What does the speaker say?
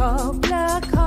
hopla